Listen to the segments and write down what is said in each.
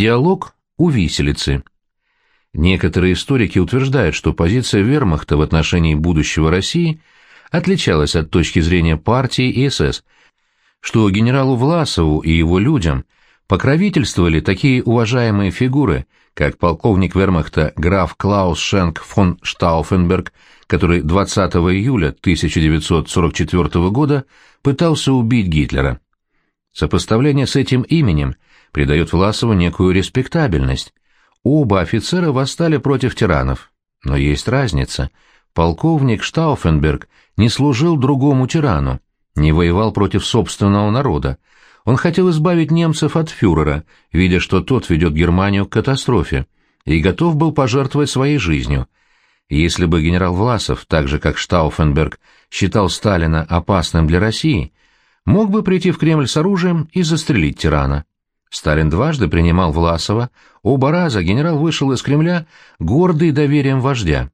Диалог у виселицы. Некоторые историки утверждают, что позиция вермахта в отношении будущего России отличалась от точки зрения партии и СС, что генералу Власову и его людям покровительствовали такие уважаемые фигуры, как полковник вермахта граф Клаус Шенк фон Штауфенберг, который 20 июля 1944 года пытался убить Гитлера. Сопоставление с этим именем придает Власову некую респектабельность. Оба офицера восстали против тиранов. Но есть разница. Полковник Штауфенберг не служил другому тирану, не воевал против собственного народа. Он хотел избавить немцев от фюрера, видя, что тот ведет Германию к катастрофе, и готов был пожертвовать своей жизнью. Если бы генерал Власов, так же как Штауфенберг, считал Сталина опасным для России, мог бы прийти в Кремль с оружием и застрелить тирана. Сталин дважды принимал Власова, оба раза генерал вышел из Кремля гордый доверием вождя.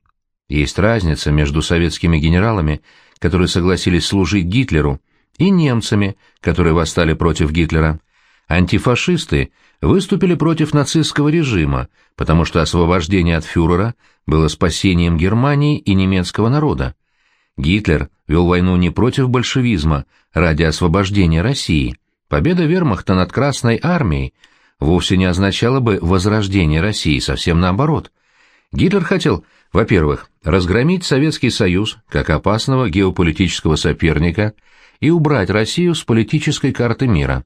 Есть разница между советскими генералами, которые согласились служить Гитлеру, и немцами, которые восстали против Гитлера. Антифашисты выступили против нацистского режима, потому что освобождение от фюрера было спасением Германии и немецкого народа. Гитлер вел войну не против большевизма ради освобождения России. Победа вермахта над Красной армией вовсе не означала бы возрождение России, совсем наоборот. Гитлер хотел, во-первых, разгромить Советский Союз как опасного геополитического соперника и убрать Россию с политической карты мира.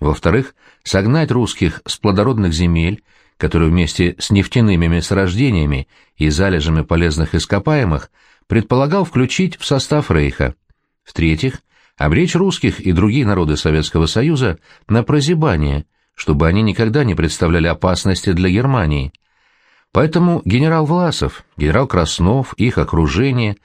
Во-вторых, согнать русских с плодородных земель, которые вместе с нефтяными месторождениями и залежами полезных ископаемых – предполагал включить в состав Рейха. В-третьих, обречь русских и другие народы Советского Союза на прозябание, чтобы они никогда не представляли опасности для Германии. Поэтому генерал Власов, генерал Краснов, их окружение,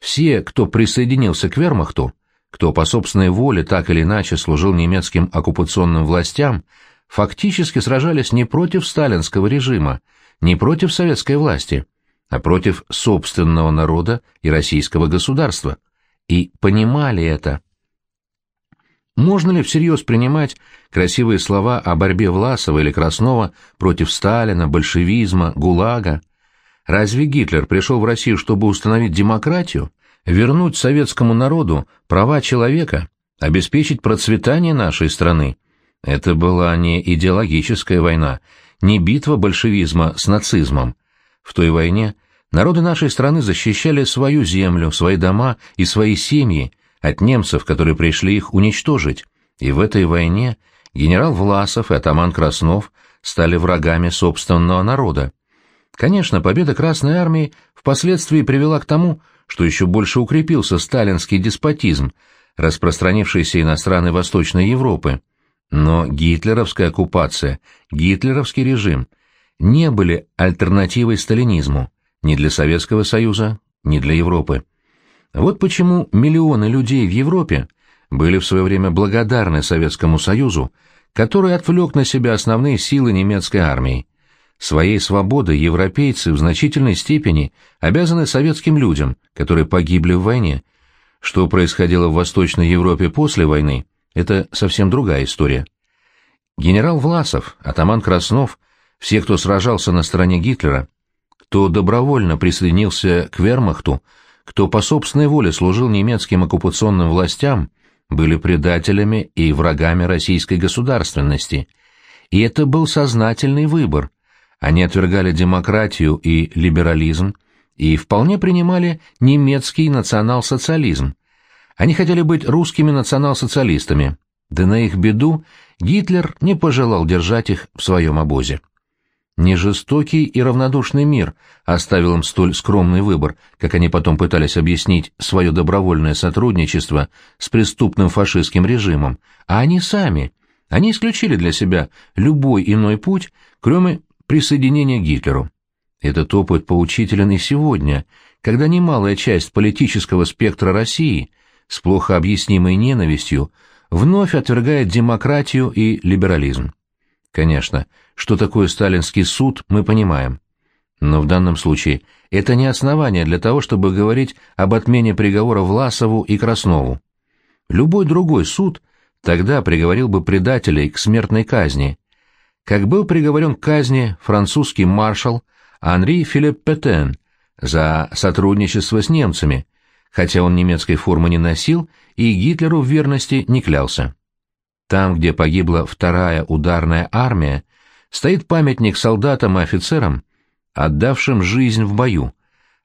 все, кто присоединился к вермахту, кто по собственной воле так или иначе служил немецким оккупационным властям, фактически сражались не против сталинского режима, не против советской власти, а против собственного народа и российского государства. И понимали это. Можно ли всерьез принимать красивые слова о борьбе Власова или Краснова против Сталина, большевизма, ГУЛАГа? Разве Гитлер пришел в Россию, чтобы установить демократию, вернуть советскому народу права человека, обеспечить процветание нашей страны? Это была не идеологическая война, не битва большевизма с нацизмом, в той войне народы нашей страны защищали свою землю, свои дома и свои семьи от немцев, которые пришли их уничтожить. И в этой войне генерал Власов и атаман Краснов стали врагами собственного народа. Конечно, победа Красной Армии впоследствии привела к тому, что еще больше укрепился сталинский деспотизм, распространившийся и на страны Восточной Европы. Но гитлеровская оккупация, гитлеровский режим не были альтернативой сталинизму ни для Советского Союза, ни для Европы. Вот почему миллионы людей в Европе были в свое время благодарны Советскому Союзу, который отвлек на себя основные силы немецкой армии. Своей свободой европейцы в значительной степени обязаны советским людям, которые погибли в войне. Что происходило в Восточной Европе после войны, это совсем другая история. Генерал Власов, атаман Краснов все, кто сражался на стороне Гитлера, кто добровольно присоединился к вермахту, кто по собственной воле служил немецким оккупационным властям, были предателями и врагами российской государственности. И это был сознательный выбор. Они отвергали демократию и либерализм и вполне принимали немецкий национал-социализм. Они хотели быть русскими национал-социалистами, да на их беду Гитлер не пожелал держать их в своем обозе. Не жестокий и равнодушный мир оставил им столь скромный выбор, как они потом пытались объяснить свое добровольное сотрудничество с преступным фашистским режимом, а они сами. Они исключили для себя любой иной путь, кроме присоединения к Гитлеру. Этот опыт поучителен и сегодня, когда немалая часть политического спектра России с плохо объяснимой ненавистью вновь отвергает демократию и либерализм. Конечно, что такое сталинский суд, мы понимаем. Но в данном случае это не основание для того, чтобы говорить об отмене приговора Власову и Краснову. Любой другой суд тогда приговорил бы предателей к смертной казни. как был приговорен к казни французский маршал Анри Филипп Петен за сотрудничество с немцами, хотя он немецкой формы не носил и Гитлеру в верности не клялся. Там, где погибла вторая ударная армия, стоит памятник солдатам и офицерам, отдавшим жизнь в бою.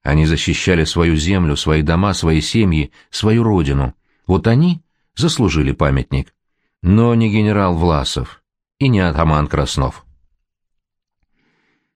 Они защищали свою землю, свои дома, свои семьи, свою родину. Вот они заслужили памятник. Но не генерал Власов и не атаман Краснов.